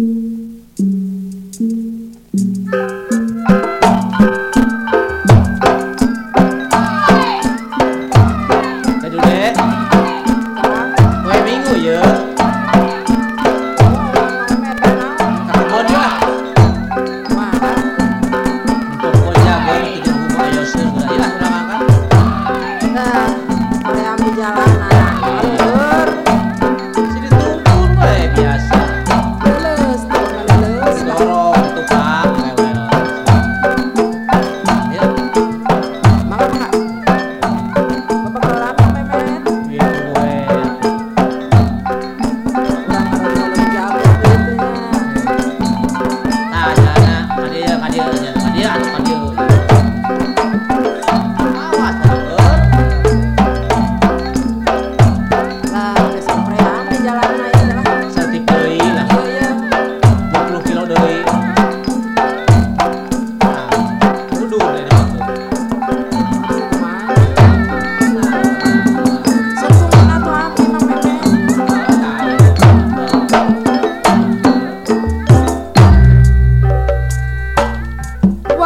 Mm-hmm.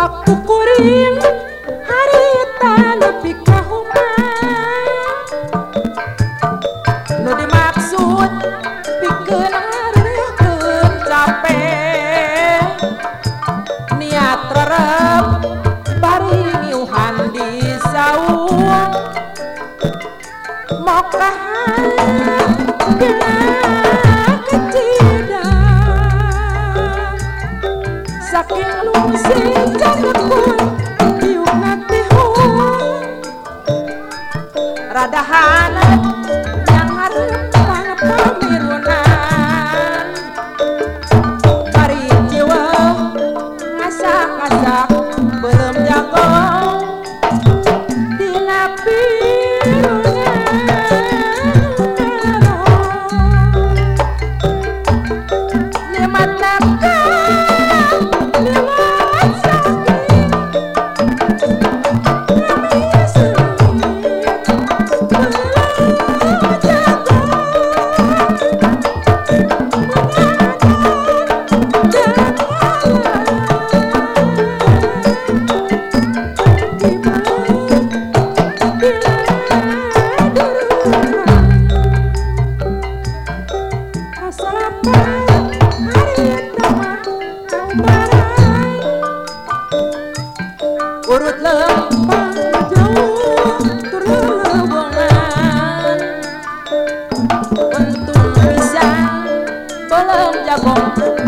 誇り saking lungsi cakep pun tiup nanti hon rada hangat urut lempang jauh terhubungan bentuk bisa belum jago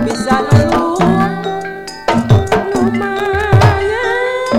bisa nolong lumayan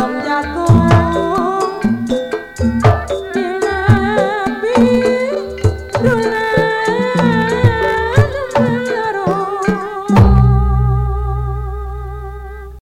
lòng nhà tôi